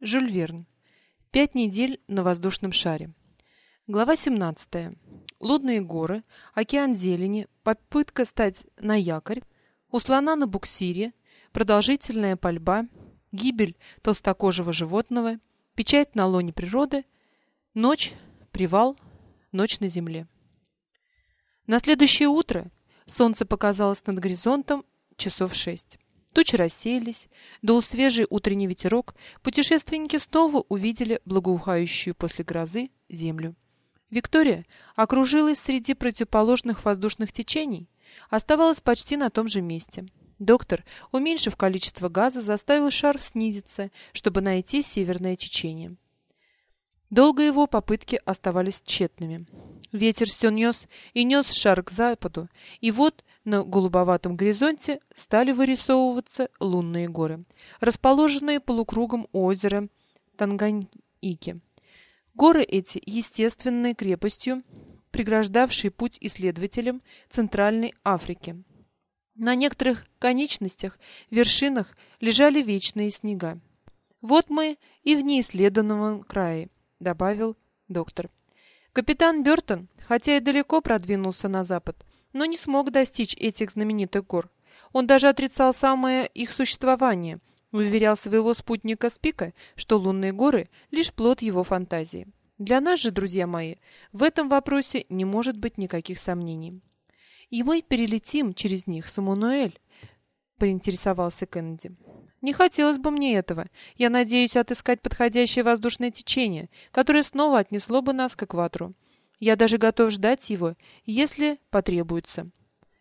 Жюль Верн. Пять недель на воздушном шаре. Глава 17. Лудные горы, океан зелени, попытка стать на якорь, у слона на буксире, продолжительная пальба, гибель толстокожего животного, печать на лоне природы, ночь, привал, ночь на земле. На следующее утро солнце показалось над горизонтом часов шесть. Тучи рассеялись, дул свежий утренний ветерок, путешественники снова увидели благоухающую после грозы землю. Виктория окружилась среди противоположных воздушных течений, оставалась почти на том же месте. Доктор, уменьшив количество газа, заставил шар снизиться, чтобы найти северное течение. Долго его попытки оставались тщетными. Ветер все нес и нес шар к западу, и вот на голубоватом горизонте стали вырисовываться лунные горы, расположенные полукругом озера Танганьики. Горы эти естественной крепостью, преграждавшие путь исследователям Центральной Африки. На некоторых конечностях, вершинах лежали вечные снега. «Вот мы и в неисследованном крае», — добавил доктор. Капитан Бёртон, хотя и далеко продвинулся на запад, но не смог достичь этих знаменитых гор. Он даже отрицал самое их существование, уверял своего спутника Спика, что лунные горы — лишь плод его фантазии. Для нас же, друзья мои, в этом вопросе не может быть никаких сомнений. «И мы перелетим через них, Самунуэль», — поинтересовался Кеннеди. «Не хотелось бы мне этого. Я надеюсь отыскать подходящее воздушное течение, которое снова отнесло бы нас к экватору. Я даже готов ждать его, если потребуется.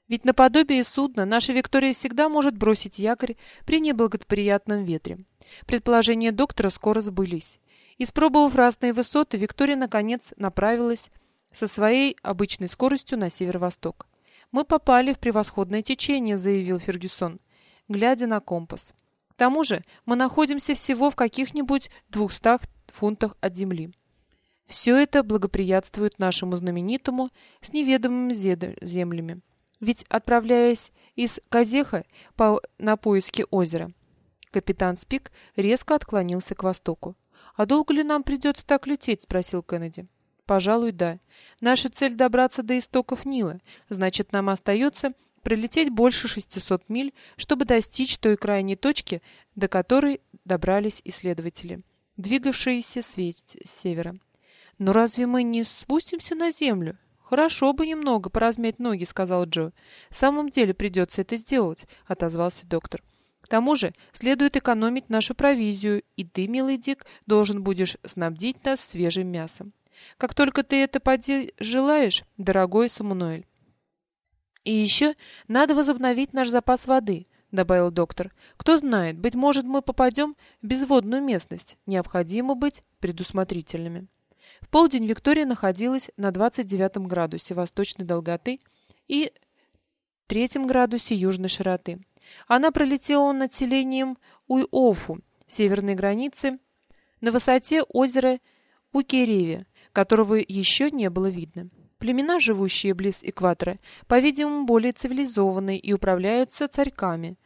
Ведь наподобие судна наша Виктория всегда может бросить якорь при неблагоприятном ветре. Предположения доктора скоро сбылись. Испробовав разные высоты, Виктория наконец направилась со своей обычной скоростью на северо-восток. «Мы попали в превосходное течение», — заявил Фергюсон, глядя на компас. «К тому же мы находимся всего в каких-нибудь двухстах фунтах от земли». Все это благоприятствует нашему знаменитому с неведомыми землями. Ведь, отправляясь из Казеха по, на поиски озера, капитан Спик резко отклонился к востоку. «А долго ли нам придется так лететь?» — спросил Кеннеди. «Пожалуй, да. Наша цель — добраться до истоков Нила. Значит, нам остается пролететь больше 600 миль, чтобы достичь той крайней точки, до которой добрались исследователи, двигавшиеся с севера. «Но разве мы не спустимся на землю?» «Хорошо бы немного поразмять ноги», — сказал Джо. «В самом деле придется это сделать», — отозвался доктор. «К тому же следует экономить нашу провизию, и ты, милый Дик, должен будешь снабдить нас свежим мясом. Как только ты это поди желаешь, дорогой Самунуэль». «И еще надо возобновить наш запас воды», — добавил доктор. «Кто знает, быть может, мы попадем в безводную местность. Необходимо быть предусмотрительными». В полдень Виктория находилась на 29 градусе восточной долготы и 3 градусе южной широты. Она пролетела над селением Уйофу, северной границы, на высоте озера Укереве, которого еще не было видно. Племена, живущие близ экватора, по-видимому, более цивилизованные и управляются царьками,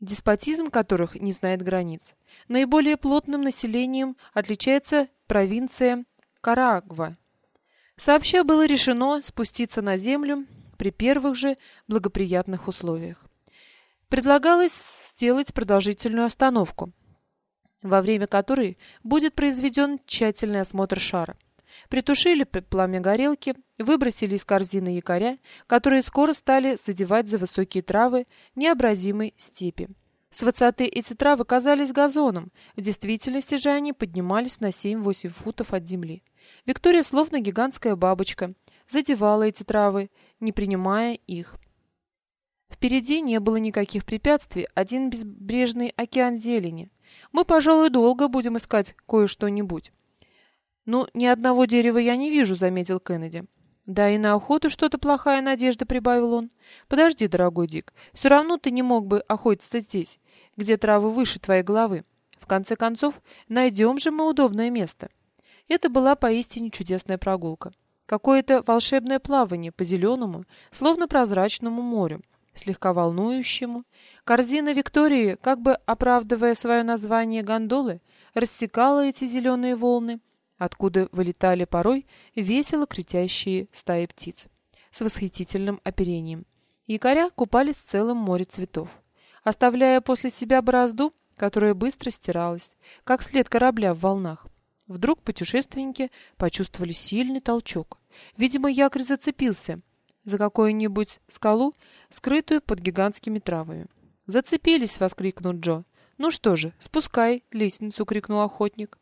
деспотизм которых не знает границ. Наиболее плотным населением отличается провинция Карагва. Сообща было решено спуститься на землю при первых же благоприятных условиях. Предлагалось сделать продолжительную остановку, во время которой будет произведен тщательный осмотр шара. Притушили пламя горелки, выбросили из корзины якоря, которые скоро стали задевать за высокие травы необразимой степи. С высоты эти травы казались газоном, в действительности же они поднимались на 7-8 футов от земли. Виктория, словно гигантская бабочка, задевала эти травы, не принимая их. Впереди не было никаких препятствий, один безбрежный океан зелени. Мы, пожалуй, долго будем искать кое-что-нибудь. «Ну, ни одного дерева я не вижу», — заметил Кеннеди. «Да и на охоту что-то плохая надежда», — прибавил он. «Подожди, дорогой Дик, все равно ты не мог бы охотиться здесь, где травы выше твоей головы. В конце концов, найдем же мы удобное место». Это была поистине чудесная прогулка. Какое-то волшебное плавание по зеленому, словно прозрачному морю, слегка волнующему. Корзина Виктории, как бы оправдывая свое название гондолы, рассекала эти зеленые волны, откуда вылетали порой весело кричащие стаи птиц с восхитительным оперением. Якоря купались в целом море цветов, оставляя после себя борозду, которая быстро стиралась, как след корабля в волнах. Вдруг путешественники почувствовали сильный толчок. Видимо, якорь зацепился за какую-нибудь скалу, скрытую под гигантскими травами. «Зацепились!» — воскликнул Джо. «Ну что же, спускай лестницу!» — крикнул охотник.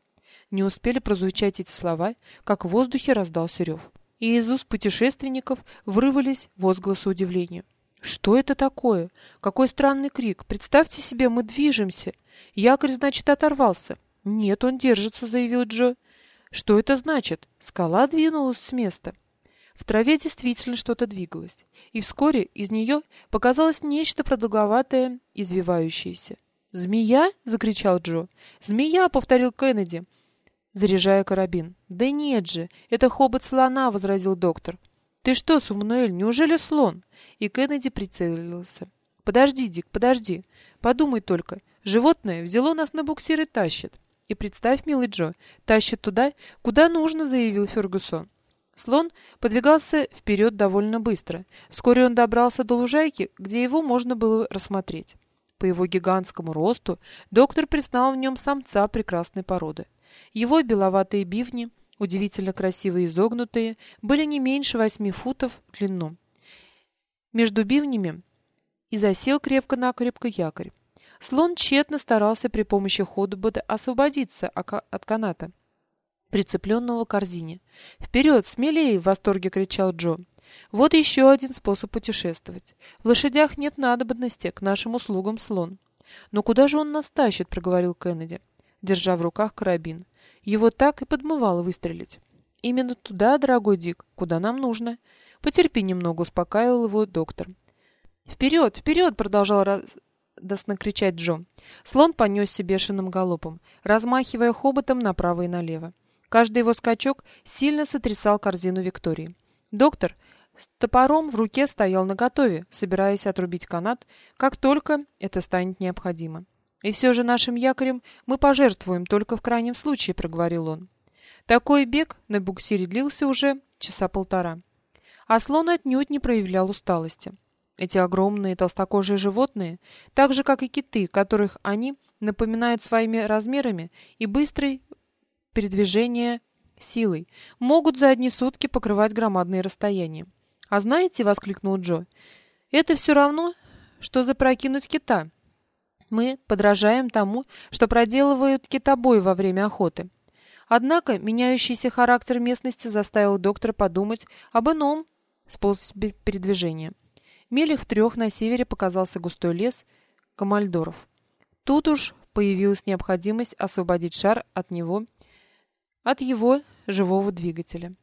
Не успели прозвучать эти слова, как в воздухе раздался рев. И из уст путешественников вырвались возгласы удивления. «Что это такое? Какой странный крик! Представьте себе, мы движемся! Якорь, значит, оторвался!» «Нет, он держится», — заявил Джо. «Что это значит? Скала двинулась с места». В траве действительно что-то двигалось, и вскоре из нее показалось нечто продолговатое, извивающееся. «Змея?» — закричал Джо. «Змея!» — повторил Кеннеди, заряжая карабин. «Да нет же, это хобот слона!» — возразил доктор. «Ты что, Сумнуэль, неужели слон?» И Кеннеди прицелился. «Подожди, Дик, подожди. Подумай только. Животное взяло нас на буксир и тащит. И представь, милый Джо, тащит туда, куда нужно», — заявил Фергюсон. Слон подвигался вперед довольно быстро. Вскоре он добрался до лужайки, где его можно было рассмотреть. По его гигантскому росту доктор признал в нем самца прекрасной породы. Его беловатые бивни, удивительно красиво изогнутые, были не меньше восьми футов в длину. Между бивнями и засел крепко-накрепко якорь. Слон тщетно старался при помощи ходобота освободиться от каната, прицепленного к корзине. «Вперед, смелее!» — в восторге кричал Джо. «Вот еще один способ путешествовать. В лошадях нет надобности, к нашим услугам слон». «Но куда же он нас тащит?» — проговорил Кеннеди, держа в руках карабин. Его так и подмывало выстрелить. «Именно туда, дорогой Дик, куда нам нужно. Потерпи немного», — успокаивал его доктор. «Вперед, вперед!» — продолжал раз... радостно кричать Джо. Слон понесся бешеным галопом, размахивая хоботом направо и налево. Каждый его скачок сильно сотрясал корзину Виктории. Доктор с топором в руке стоял наготове, собираясь отрубить канат, как только это станет необходимо. «И все же нашим якорем мы пожертвуем только в крайнем случае», — проговорил он. Такой бег на буксире длился уже часа полтора. А слон отнюдь не проявлял усталости. Эти огромные толстокожие животные, так же, как и киты, которых они напоминают своими размерами и быстрой передвижения силой, могут за одни сутки покрывать громадные расстояния. «А знаете», — воскликнул Джо, — «это все равно, что запрокинуть кита». Мы подражаем тому, что проделывают китобои во время охоты. Однако меняющийся характер местности заставил доктора подумать об ином способе передвижения. Милях в трех на севере показался густой лес камальдоров. Тут уж появилась необходимость освободить шар от него, от его живого двигателя.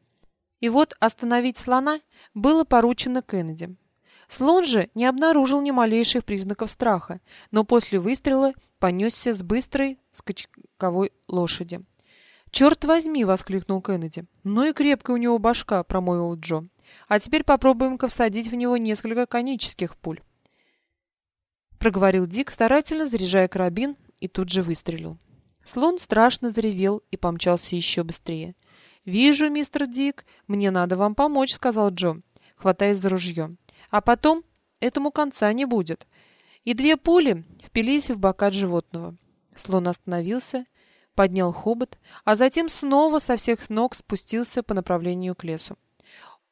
И вот остановить слона было поручено Кеннеди. Слон же не обнаружил ни малейших признаков страха, но после выстрела понесся с быстрой скачковой лошади. «Черт возьми!» — воскликнул Кеннеди. «Ну и крепкая у него башка!» — промолвил Джо. «А теперь попробуем-ка всадить в него несколько конических пуль». Проговорил Дик, старательно заряжая карабин, и тут же выстрелил. Слон страшно заревел и помчался еще быстрее. «Вижу, мистер Дик, мне надо вам помочь», — сказал Джо, хватаясь за ружье. А потом этому конца не будет. И две пули впились в бока животного. Слон остановился, поднял хобот, а затем снова со всех ног спустился по направлению к лесу.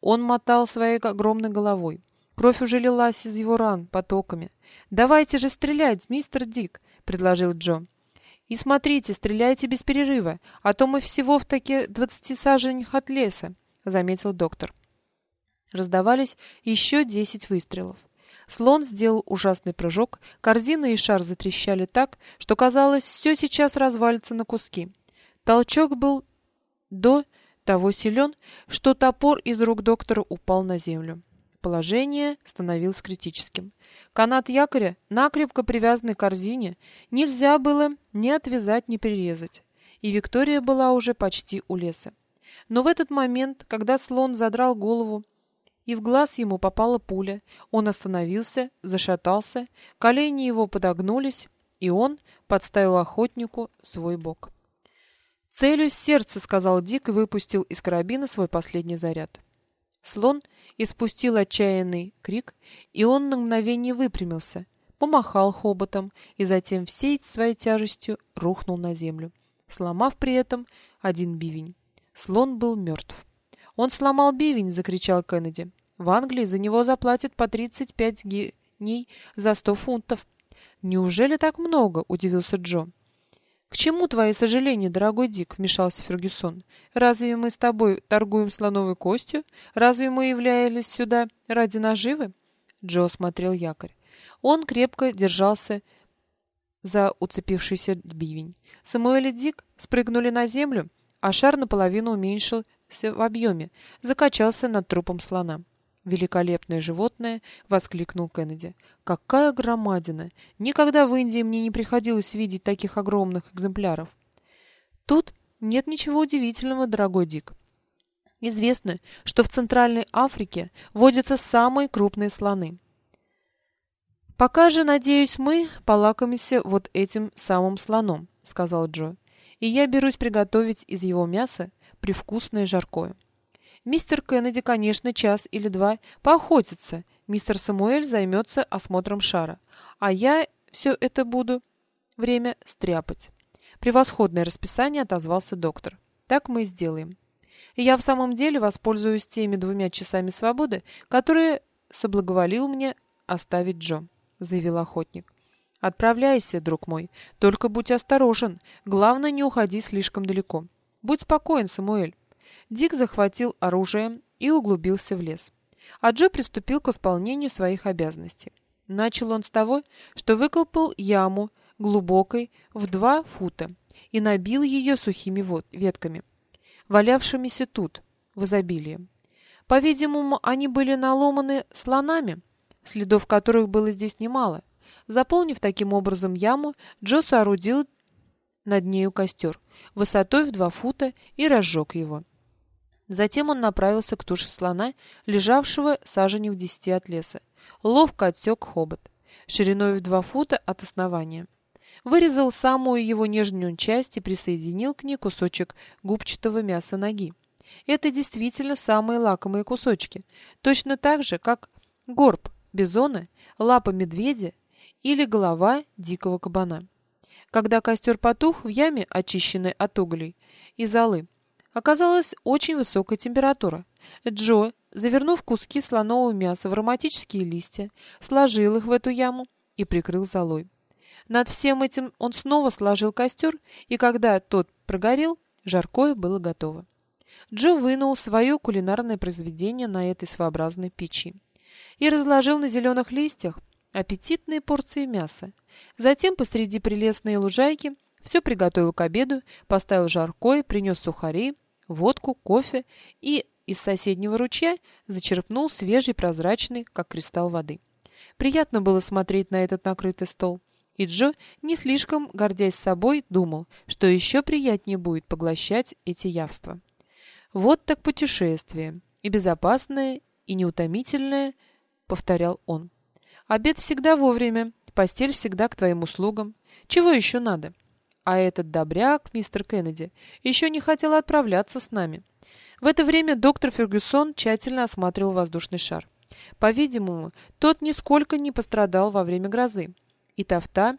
Он мотал своей огромной головой. Кровь уже лилась из его ран потоками. «Давайте же стрелять, мистер Дик!» — предложил Джо. «И смотрите, стреляйте без перерыва, а то мы всего в таки двадцати саженях от леса», — заметил доктор. Раздавались еще десять выстрелов. Слон сделал ужасный прыжок, корзина и шар затрещали так, что казалось, все сейчас развалится на куски. Толчок был до того силен, что топор из рук доктора упал на землю. Положение становилось критическим. Канат якоря, накрепко привязанный к корзине, нельзя было ни отвязать, ни перерезать. И Виктория была уже почти у леса. Но в этот момент, когда слон задрал голову, и в глаз ему попала пуля. Он остановился, зашатался, колени его подогнулись, и он подставил охотнику свой бок. «Целюсь сердце», — сказал Дик и выпустил из карабина свой последний заряд. Слон испустил отчаянный крик, и он на мгновение выпрямился, помахал хоботом и затем всей своей тяжестью рухнул на землю, сломав при этом один бивень. Слон был мертв. «Он сломал бивень!» — закричал Кеннеди. «В Англии за него заплатят по 35 геней за 100 фунтов». «Неужели так много?» — удивился Джо. «К чему твои сожаления, дорогой Дик?» — вмешался Фергюсон. «Разве мы с тобой торгуем слоновой костью? Разве мы являлись сюда ради наживы?» Джо смотрел якорь. Он крепко держался за уцепившийся бивень. Самуэль и Дик спрыгнули на землю, а шар наполовину уменьшился в объеме, закачался над трупом слона. «Великолепное животное!» — воскликнул Кеннеди. «Какая громадина! Никогда в Индии мне не приходилось видеть таких огромных экземпляров!» «Тут нет ничего удивительного, дорогой Дик. Известно, что в Центральной Африке водятся самые крупные слоны. «Пока же, надеюсь, мы полакомимся вот этим самым слоном», — сказал Джо. «И я берусь приготовить из его мяса привкусное жаркое». Мистер Кеннеди, конечно, час или два поохотится. Мистер Самуэль займется осмотром шара. А я все это буду время стряпать. Превосходное расписание отозвался доктор. Так мы и сделаем. Я в самом деле воспользуюсь теми двумя часами свободы, которые соблаговолил мне оставить Джо заявил охотник. «Отправляйся, друг мой. Только будь осторожен. Главное, не уходи слишком далеко. Будь спокоен, Самуэль». Дик захватил оружие и углубился в лес. А Джо приступил к исполнению своих обязанностей. Начал он с того, что выкопал яму глубокой в два фута и набил ее сухими ветками, валявшимися тут, в изобилии. По-видимому, они были наломаны слонами, следов которых было здесь немало. Заполнив таким образом яму, Джо соорудил над нею костер, высотой в два фута, и разжег его. Затем он направился к туше слона, лежавшего сажени в десяти от леса. Ловко отсек хобот, шириной в два фута от основания. Вырезал самую его нежную часть и присоединил к ней кусочек губчатого мяса ноги. Это действительно самые лакомые кусочки, точно так же, как горб бизона, лапа медведя или голова дикого кабана. Когда костер потух в яме, очищенной от углей и золы, оказалась очень высокая температура. Джо, завернув куски слонового мяса в ароматические листья, сложил их в эту яму и прикрыл золой. Над всем этим он снова сложил костер, и когда тот прогорел, жаркое было готово. Джо вынул свое кулинарное произведение на этой своеобразной печи и разложил на зеленых листьях аппетитные порции мяса. Затем посреди прелестной лужайки все приготовил к обеду, поставил жаркое, принес сухари, водку, кофе и из соседнего ручья зачерпнул свежий прозрачный, как кристалл воды. Приятно было смотреть на этот накрытый стол. И Джо, не слишком гордясь собой, думал, что еще приятнее будет поглощать эти явства. Вот так путешествие. И безопасное, и неутомительное – повторял он. «Обед всегда вовремя, постель всегда к твоим услугам. Чего еще надо?» А этот добряк, мистер Кеннеди, еще не хотел отправляться с нами. В это время доктор Фергюсон тщательно осматривал воздушный шар. По-видимому, тот нисколько не пострадал во время грозы. И тафта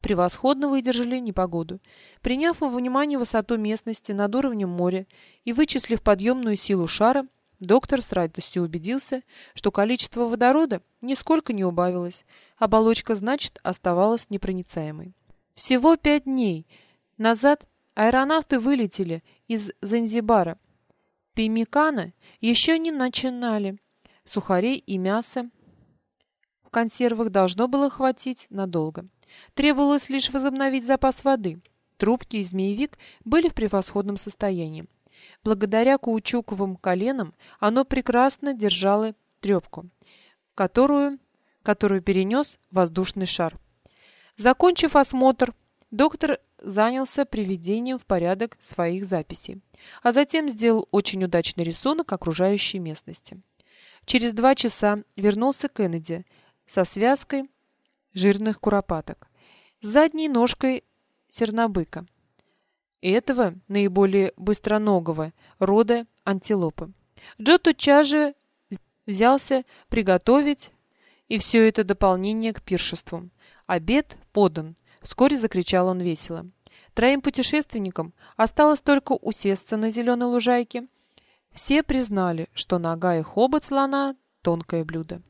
превосходно выдержали непогоду. Приняв во внимание высоту местности над уровнем моря и вычислив подъемную силу шара, Доктор с радостью убедился, что количество водорода нисколько не убавилось, оболочка, значит, оставалась непроницаемой. Всего пять дней назад аэронавты вылетели из Занзибара. Пимикана еще не начинали. Сухарей и мяса в консервах должно было хватить надолго. Требовалось лишь возобновить запас воды. Трубки и змеевик были в превосходном состоянии. Благодаря каучуковым коленам оно прекрасно держало трепку, которую, которую перенес воздушный шар. Закончив осмотр, доктор занялся приведением в порядок своих записей, а затем сделал очень удачный рисунок окружающей местности. Через два часа вернулся Кеннеди со связкой жирных куропаток, с задней ножкой сернобыка этого наиболее быстроногого рода антилопы. Джо тотчас же взялся приготовить и все это дополнение к пиршеству. «Обед подан!» — вскоре закричал он весело. Троим путешественникам осталось только усесться на зеленой лужайке. Все признали, что нога и хобот слона — тонкое блюдо.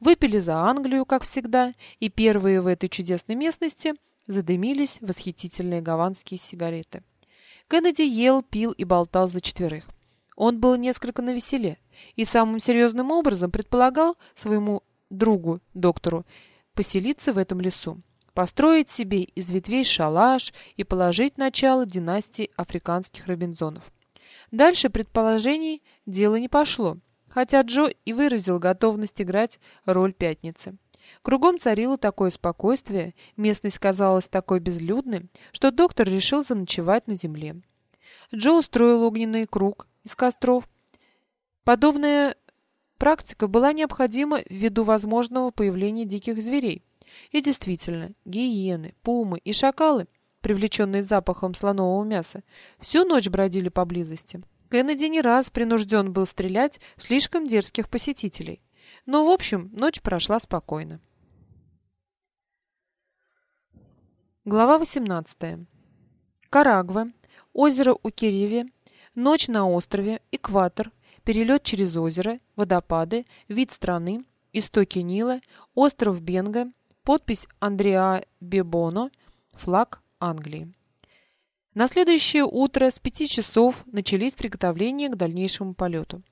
Выпили за Англию, как всегда, и первые в этой чудесной местности задымились восхитительные гаванские сигареты. Кеннеди ел, пил и болтал за четверых. Он был несколько навеселе и самым серьезным образом предполагал своему другу, доктору, поселиться в этом лесу, построить себе из ветвей шалаш и положить начало династии африканских Робинзонов. Дальше предположений дело не пошло, хотя Джо и выразил готовность играть роль пятницы. Кругом царило такое спокойствие, местность казалась такой безлюдной, что доктор решил заночевать на земле. Джо устроил огненный круг из костров. Подобная практика была необходима ввиду возможного появления диких зверей. И действительно, гиены, пумы и шакалы, привлеченные запахом слонового мяса, всю ночь бродили поблизости. Кеннеди не раз принужден был стрелять в слишком дерзких посетителей. Но, в общем, ночь прошла спокойно. Глава 18. Карагва, озеро Укереве, ночь на острове, экватор, перелет через озеро, водопады, вид страны, истоки Нила, остров Бенга, подпись Андреа Бебоно, флаг Англии. На следующее утро с пяти часов начались приготовления к дальнейшему полету.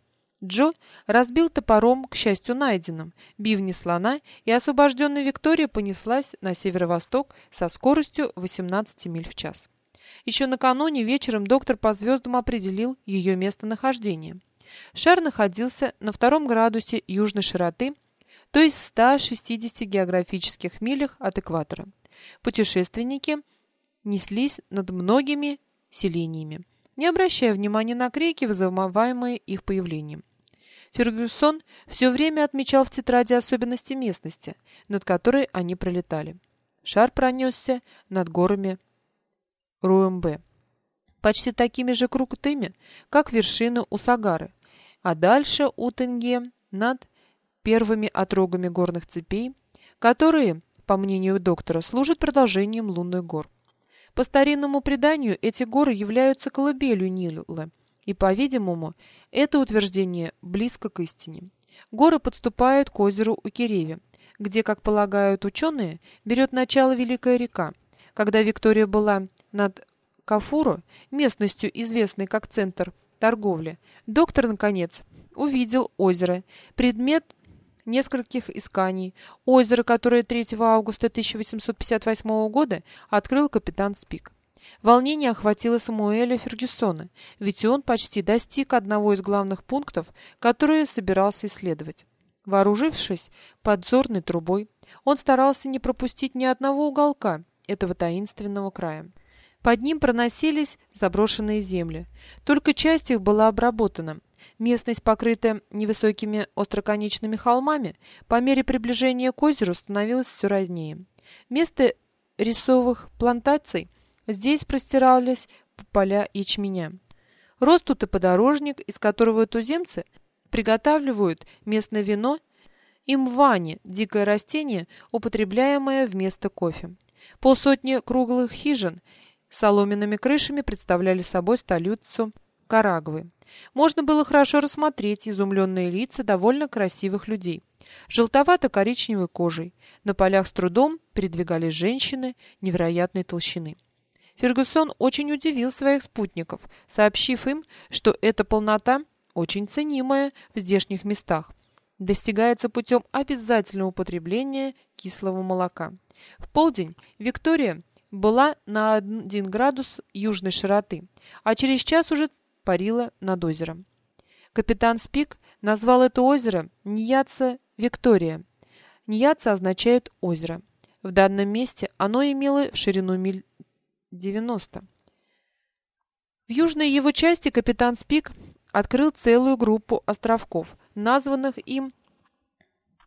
Джо разбил топором, к счастью найденным, бивни слона, и освобожденная Виктория понеслась на северо-восток со скоростью 18 миль в час. Еще накануне вечером доктор по звездам определил ее местонахождение. Шар находился на втором градусе южной широты, то есть в 160 географических милях от экватора. Путешественники неслись над многими селениями, не обращая внимания на крики, вызываемые их появлением. Фергюсон все время отмечал в тетради особенности местности, над которой они пролетали. Шар пронесся над горами Руэмбе, почти такими же крутыми, как вершины у Сагары, а дальше у Тенге над первыми отрогами горных цепей, которые, по мнению доктора, служат продолжением лунных гор. По старинному преданию, эти горы являются колыбелью Нила – и, по-видимому, это утверждение близко к истине. Горы подступают к озеру Укереве, где, как полагают ученые, берет начало Великая река. Когда Виктория была над Кафуру, местностью, известной как центр торговли, доктор, наконец, увидел озеро, предмет нескольких исканий, озеро, которое 3 августа 1858 года открыл капитан Спик. Волнение охватило Самуэля Фергюсона, ведь он почти достиг одного из главных пунктов, которые собирался исследовать. Вооружившись подзорной трубой, он старался не пропустить ни одного уголка этого таинственного края. Под ним проносились заброшенные земли. Только часть их была обработана. Местность, покрытая невысокими остроконечными холмами, по мере приближения к озеру становилась все роднее. Место рисовых плантаций – Здесь простирались поля ячменя. Рос тут и подорожник, из которого туземцы приготавливают местное вино и мвани, дикое растение, употребляемое вместо кофе. Полсотни круглых хижин с соломенными крышами представляли собой столицу Карагвы. Можно было хорошо рассмотреть изумленные лица довольно красивых людей. Желтовато-коричневой кожей. На полях с трудом передвигались женщины невероятной толщины. Фергюсон очень удивил своих спутников, сообщив им, что эта полнота очень ценимая в здешних местах. Достигается путем обязательного употребления кислого молока. В полдень Виктория была на 1 градус южной широты, а через час уже парила над озером. Капитан Спик назвал это озеро Ньяца Виктория. Ньяца означает «озеро». В данном месте оно имело ширину миль 90. В южной его части капитан Спик открыл целую группу островков, названных им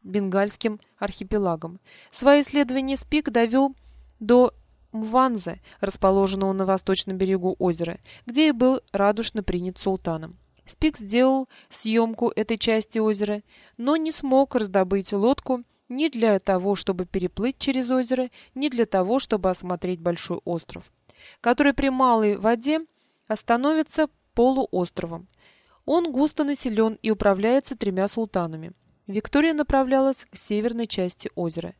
Бенгальским архипелагом. Свои исследования Спик довел до Мванзе, расположенного на восточном берегу озера, где и был радушно принят султаном. Спик сделал съемку этой части озера, но не смог раздобыть лодку ни для того, чтобы переплыть через озеро, ни для того, чтобы осмотреть большой остров, который при малой воде остановится полуостровом. Он густо населен и управляется тремя султанами. Виктория направлялась к северной части озера,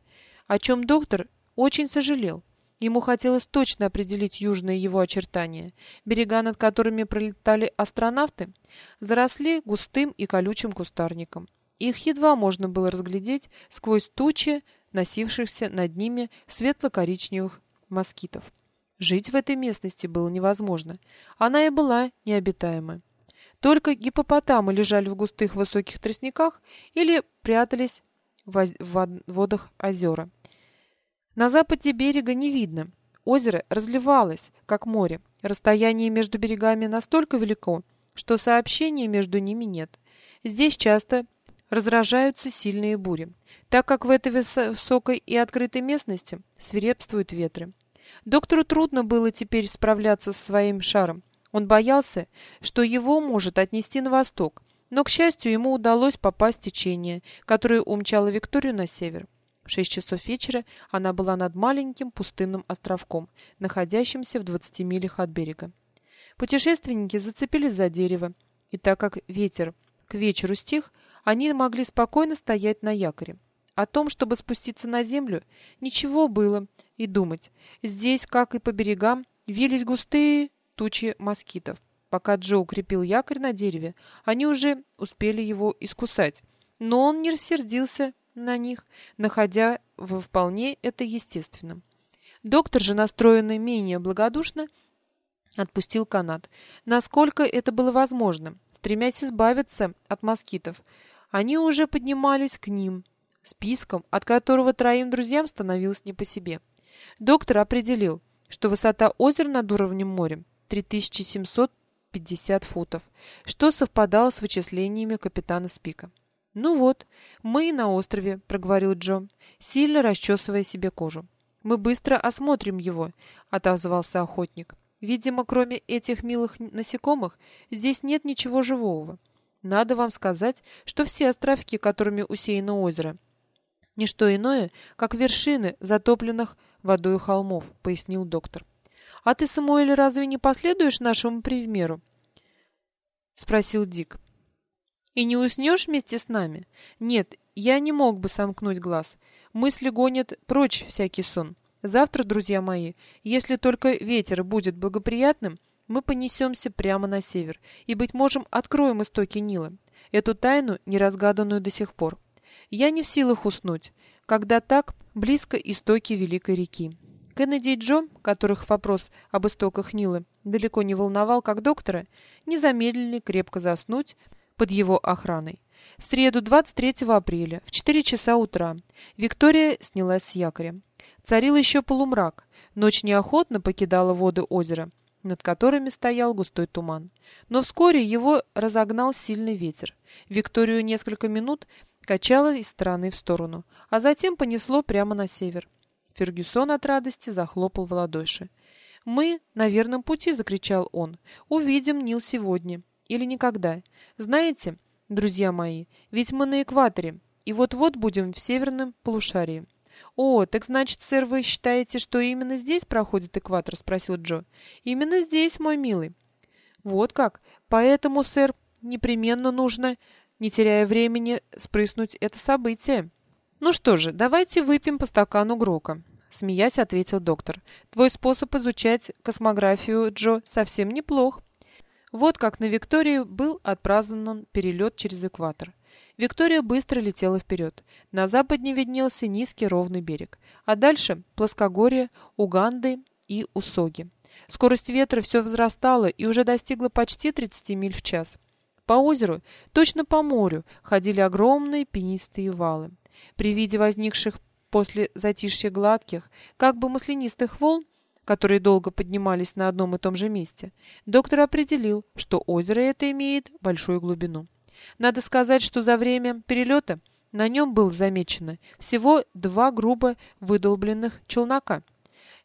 о чем доктор очень сожалел. Ему хотелось точно определить южные его очертания. Берега, над которыми пролетали астронавты, заросли густым и колючим кустарником. Их едва можно было разглядеть сквозь тучи, носившихся над ними светло-коричневых москитов. Жить в этой местности было невозможно. Она и была необитаемой. Только гипопотамы лежали в густых высоких тростниках или прятались в водах озера. На западе берега не видно. Озеро разливалось, как море. Расстояние между берегами настолько велико, что сообщения между ними нет. Здесь часто разражаются сильные бури, так как в этой высокой и открытой местности свирепствуют ветры. Доктору трудно было теперь справляться со своим шаром. Он боялся, что его может отнести на восток, но, к счастью, ему удалось попасть в течение, которое умчало Викторию на север. В шесть часов вечера она была над маленьким пустынным островком, находящимся в 20 милях от берега. Путешественники зацепились за дерево, и так как ветер к вечеру стих, они могли спокойно стоять на якоре. О том, чтобы спуститься на землю, ничего было и думать. Здесь, как и по берегам, вились густые тучи москитов. Пока Джо укрепил якорь на дереве, они уже успели его искусать. Но он не рассердился на них, находя во вполне это естественным. Доктор же, настроенный менее благодушно, отпустил канат. Насколько это было возможно, стремясь избавиться от москитов, они уже поднимались к ним, списком, от которого троим друзьям становилось не по себе. Доктор определил, что высота озера над уровнем моря 3750 футов, что совпадало с вычислениями капитана Спика. «Ну вот, мы и на острове», — проговорил Джо, сильно расчесывая себе кожу. «Мы быстро осмотрим его», — отозвался охотник. «Видимо, кроме этих милых насекомых, здесь нет ничего живого. Надо вам сказать, что все островки, которыми усеяно озеро, не что иное, как вершины затопленных водой холмов», — пояснил доктор. «А ты, Самуэль, разве не последуешь нашему примеру?» — спросил Дик. И не уснешь вместе с нами? Нет, я не мог бы сомкнуть глаз. Мысли гонят прочь всякий сон. Завтра, друзья мои, если только ветер будет благоприятным, мы понесемся прямо на север и, быть может, откроем истоки Нила, эту тайну, неразгаданную до сих пор. Я не в силах уснуть, когда так близко истоки Великой реки. Кеннеди и Джо, которых вопрос об истоках Нила далеко не волновал, как доктора, не замедлили крепко заснуть, под его охраной. В среду 23 апреля в 4 часа утра Виктория снялась с якоря. Царил еще полумрак. Ночь неохотно покидала воды озера, над которыми стоял густой туман. Но вскоре его разогнал сильный ветер. Викторию несколько минут качало из стороны в сторону, а затем понесло прямо на север. Фергюсон от радости захлопал в ладоши. «Мы на верном пути!» — закричал он. «Увидим Нил сегодня или никогда. Знаете, друзья мои, ведь мы на экваторе, и вот-вот будем в северном полушарии. «О, так значит, сэр, вы считаете, что именно здесь проходит экватор?» — спросил Джо. «Именно здесь, мой милый». «Вот как? Поэтому, сэр, непременно нужно, не теряя времени, спрыснуть это событие». «Ну что же, давайте выпьем по стакану Грока», — смеясь ответил доктор. «Твой способ изучать космографию, Джо, совсем неплох». Вот как на Виктории был отпразднован перелет через экватор. Виктория быстро летела вперед. На западне виднелся низкий ровный берег, а дальше плоскогорье, Уганды и Усоги. Скорость ветра все возрастала и уже достигла почти 30 миль в час. По озеру, точно по морю, ходили огромные пенистые валы. При виде возникших после затишья гладких, как бы маслянистых волн, которые долго поднимались на одном и том же месте, доктор определил, что озеро это имеет большую глубину. Надо сказать, что за время перелета на нем было замечено всего два грубо выдолбленных челнока.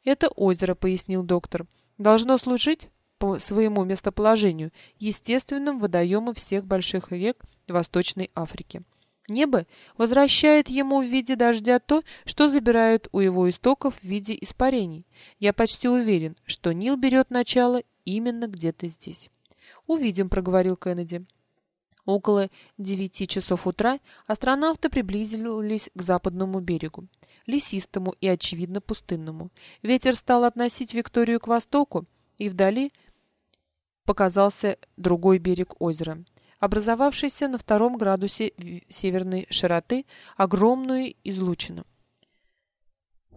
«Это озеро», — пояснил доктор. «Должно служить по своему местоположению естественным водоемом всех больших рек Восточной Африки. Небо возвращает ему в виде дождя то, что забирают у его истоков в виде испарений. Я почти уверен, что Нил берет начало именно где-то здесь. «Увидим», — проговорил Кеннеди. Около девяти часов утра астронавты приблизились к западному берегу, лесистому и, очевидно, пустынному. Ветер стал относить Викторию к востоку, и вдали показался другой берег озера, образовавшийся на втором градусе северной широты огромную излучину.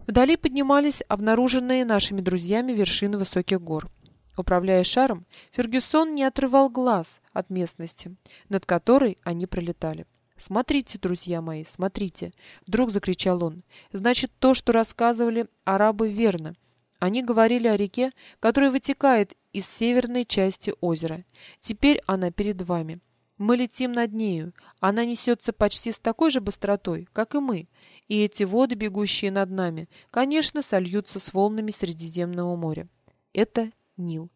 Вдали поднимались обнаруженные нашими друзьями вершины высоких гор. Управляя шаром, Фергюсон не отрывал глаз от местности, над которой они пролетали. «Смотрите, друзья мои, смотрите!» Вдруг закричал он. «Значит, то, что рассказывали арабы, верно. Они говорили о реке, которая вытекает из северной части озера. Теперь она перед вами. Мы летим над нею. Она несется почти с такой же быстротой, как и мы. И эти воды, бегущие над нами, конечно, сольются с волнами Средиземного моря. Это Нил.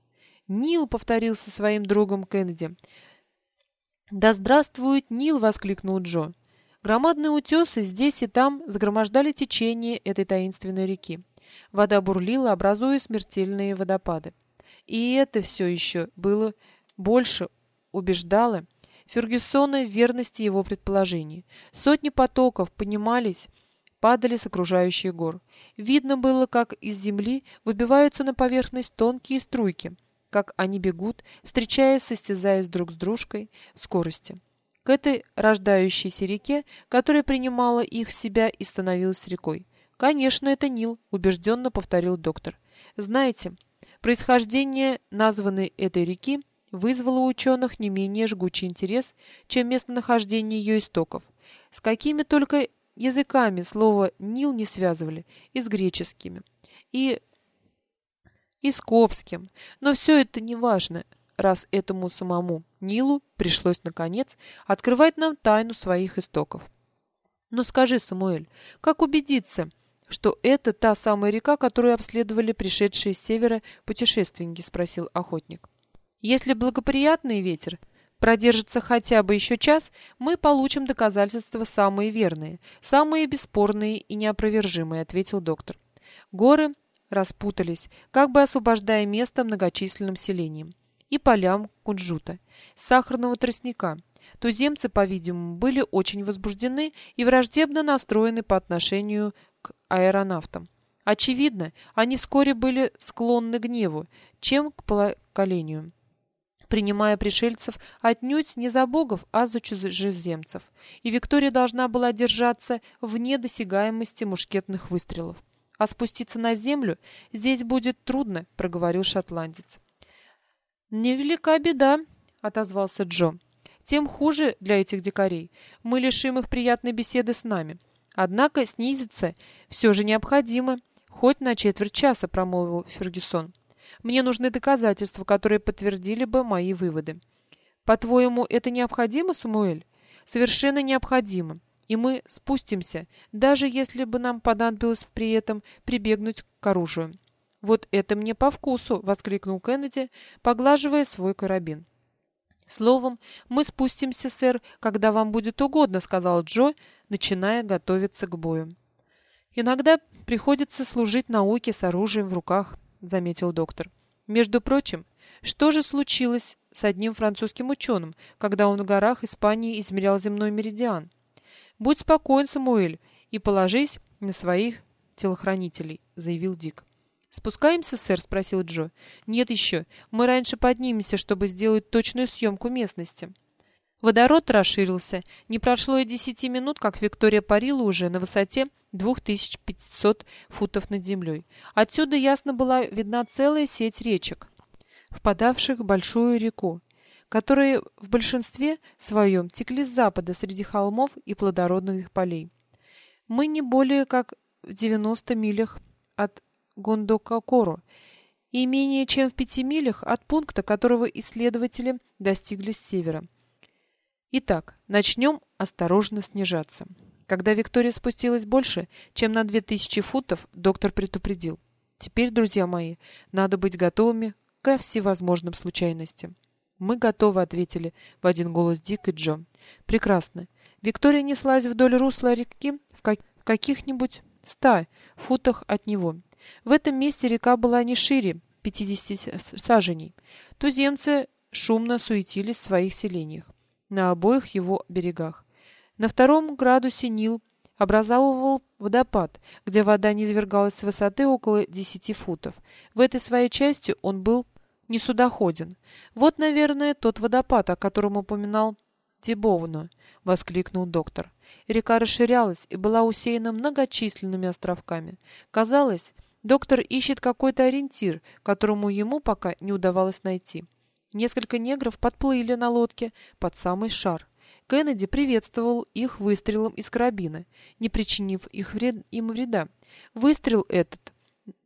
«Нил!» — повторил со своим другом Кеннеди. «Да здравствует Нил!» — воскликнул Джо. Громадные утесы здесь и там загромождали течение этой таинственной реки. Вода бурлила, образуя смертельные водопады. И это все еще было больше убеждало Фергюсона в верности его предположений. Сотни потоков поднимались, падали с окружающих гор. Видно было, как из земли выбиваются на поверхность тонкие струйки, как они бегут, встречаясь, состязаясь друг с дружкой в скорости. К этой рождающейся реке, которая принимала их в себя и становилась рекой. «Конечно, это Нил», — убежденно повторил доктор. «Знаете, происхождение названной этой реки вызвало у ученых не менее жгучий интерес, чем местонахождение ее истоков. С какими только языками слово «Нил» не связывали, и с греческими, и, и с копским. Но все это не важно, раз этому самому Нилу пришлось, наконец, открывать нам тайну своих истоков. Но скажи, Самуэль, как убедиться, что это та самая река, которую обследовали пришедшие с севера путешественники?» — спросил охотник. «Если благоприятный ветер продержится хотя бы еще час, мы получим доказательства самые верные, самые бесспорные и неопровержимые», — ответил доктор. Горы распутались, как бы освобождая место многочисленным селениям и полям кунжута, сахарного тростника. Туземцы, по-видимому, были очень возбуждены и враждебно настроены по отношению к аэронавтам. Очевидно, они вскоре были склонны к гневу, чем к поколению, принимая пришельцев отнюдь не за богов, а за чужеземцев. И Виктория должна была держаться вне досягаемости мушкетных выстрелов. «А спуститься на землю здесь будет трудно», — проговорил шотландец. «Невелика беда», — отозвался Джо. «Тем хуже для этих дикарей. Мы лишим их приятной беседы с нами. Однако снизиться все же необходимо, хоть на четверть часа, промолвил Фергюсон. Мне нужны доказательства, которые подтвердили бы мои выводы. По-твоему, это необходимо, Самуэль? Совершенно необходимо. И мы спустимся, даже если бы нам понадобилось при этом прибегнуть к оружию. «Вот это мне по вкусу!» — воскликнул Кеннеди, поглаживая свой карабин. «Словом, мы спустимся, сэр, когда вам будет угодно», — сказал Джо, начиная готовиться к бою. «Иногда приходится служить науке с оружием в руках», — заметил доктор. «Между прочим, что же случилось с одним французским ученым, когда он в горах Испании измерял земной меридиан? Будь спокоен, Самуэль, и положись на своих телохранителей», — заявил Дик. «Спускаемся, сэр?» — спросил Джо. «Нет еще. Мы раньше поднимемся, чтобы сделать точную съемку местности». Водород расширился. Не прошло и десяти минут, как Виктория парила уже на высоте 2500 футов над землей. Отсюда ясно была видна целая сеть речек, впадавших в большую реку, которые в большинстве своем текли с запада среди холмов и плодородных полей. Мы не более как в 90 милях от Гондококору и менее чем в пяти милях от пункта, которого исследователи достигли с севера. Итак, начнем осторожно снижаться. Когда Виктория спустилась больше, чем на 2000 футов, доктор предупредил. Теперь, друзья мои, надо быть готовыми ко всевозможным случайностям. «Мы готовы», — ответили в один голос Дик и Джо. «Прекрасно. Виктория неслась вдоль русла реки в каких-нибудь ста футах от него. В этом месте река была не шире 50 саженей. Туземцы шумно суетились в своих селениях на обоих его берегах. На втором градусе Нил образовывал водопад, где вода низвергалась с высоты около 10 футов. В этой своей части он был не судоходен. Вот, наверное, тот водопад, о котором упоминал Дебовна, — воскликнул доктор. Река расширялась и была усеяна многочисленными островками. Казалось, доктор ищет какой-то ориентир, которому ему пока не удавалось найти. Несколько негров подплыли на лодке под самый шар. Кеннеди приветствовал их выстрелом из карабина, не причинив их вред, им вреда. Выстрел этот,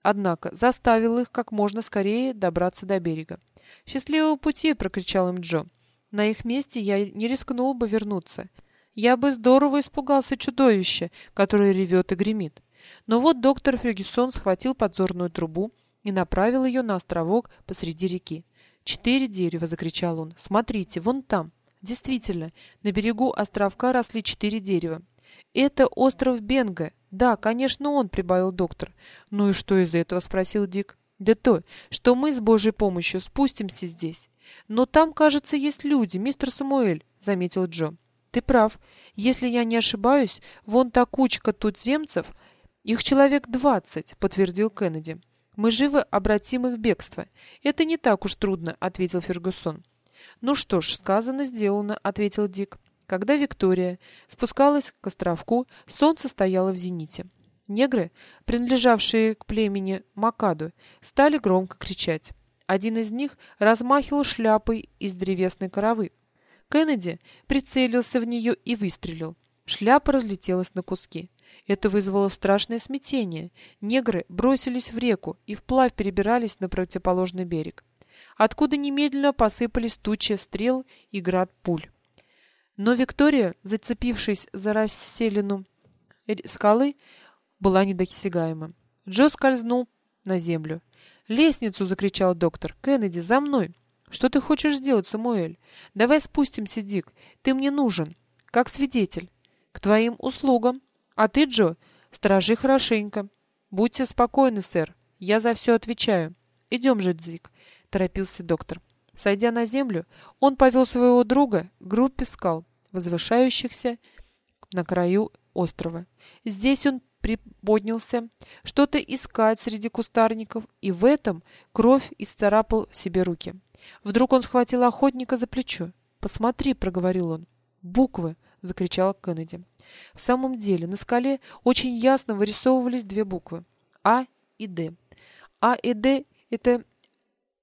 однако, заставил их как можно скорее добраться до берега. «Счастливого пути!» — прокричал им Джо. «На их месте я не рискнул бы вернуться. Я бы здорово испугался чудовища, которое ревет и гремит». Но вот доктор Фергюсон схватил подзорную трубу и направил ее на островок посреди реки. «Четыре дерева!» — закричал он. «Смотрите, вон там!» Действительно, на берегу островка росли четыре дерева. «Это остров Бенга. Да, конечно, он», — прибавил доктор. «Ну и что из этого?» — спросил Дик. «Да то, что мы с Божьей помощью спустимся здесь. Но там, кажется, есть люди, мистер Самуэль», — заметил Джо. «Ты прав. Если я не ошибаюсь, вон та кучка тут земцев. Их человек двадцать», — подтвердил Кеннеди. «Мы живо обратим их в бегство. Это не так уж трудно», — ответил Фергюсон. «Ну что ж, сказано, сделано», — ответил Дик. Когда Виктория спускалась к островку, солнце стояло в зените. Негры, принадлежавшие к племени Макаду, стали громко кричать. Один из них размахивал шляпой из древесной коровы. Кеннеди прицелился в нее и выстрелил. Шляпа разлетелась на куски. Это вызвало страшное смятение. Негры бросились в реку и вплавь перебирались на противоположный берег откуда немедленно посыпались тучи стрел и град пуль. Но Виктория, зацепившись за расселину скалы, была недосягаема. Джо скользнул на землю. «Лестницу!» — закричал доктор. «Кеннеди, за мной!» «Что ты хочешь сделать, Самуэль? Давай спустимся, Дик. Ты мне нужен. Как свидетель. К твоим услугам. А ты, Джо, сторожи хорошенько. Будьте спокойны, сэр. Я за все отвечаю. Идем же, Дик торопился доктор. Сойдя на землю, он повел своего друга к группе скал, возвышающихся на краю острова. Здесь он приподнялся, что-то искать среди кустарников, и в этом кровь исцарапал себе руки. Вдруг он схватил охотника за плечо. «Посмотри», — проговорил он. «Буквы!» — закричал Кеннеди. В самом деле на скале очень ясно вырисовывались две буквы — А и Д. А и Д — это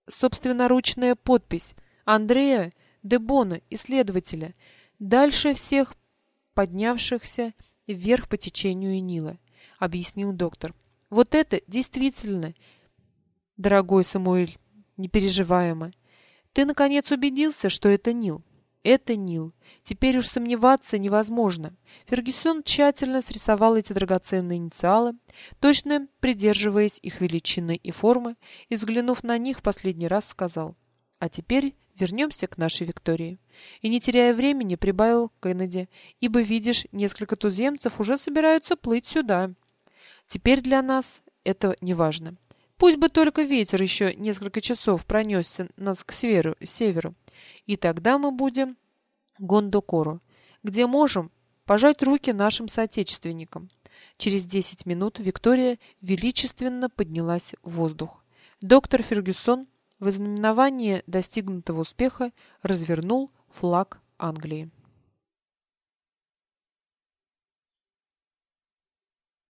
собственноручная подпись Андрея Дебона, исследователя, дальше всех поднявшихся вверх по течению Нила, объяснил доктор. Вот это действительно, дорогой Самуэль, непереживаемо. Ты, наконец, убедился, что это Нил? Это Нил. Теперь уж сомневаться невозможно. Фергюсон тщательно срисовал эти драгоценные инициалы, точно придерживаясь их величины и формы, и, взглянув на них, последний раз сказал «А теперь вернемся к нашей Виктории». И, не теряя времени, прибавил Кеннеди, «Ибо, видишь, несколько туземцев уже собираются плыть сюда. Теперь для нас это не важно. Пусть бы только ветер еще несколько часов пронесся нас к северу, северу и тогда мы будем Гондокору, где можем пожать руки нашим соотечественникам. Через 10 минут Виктория величественно поднялась в воздух. Доктор Фергюсон в ознаменование достигнутого успеха развернул флаг Англии.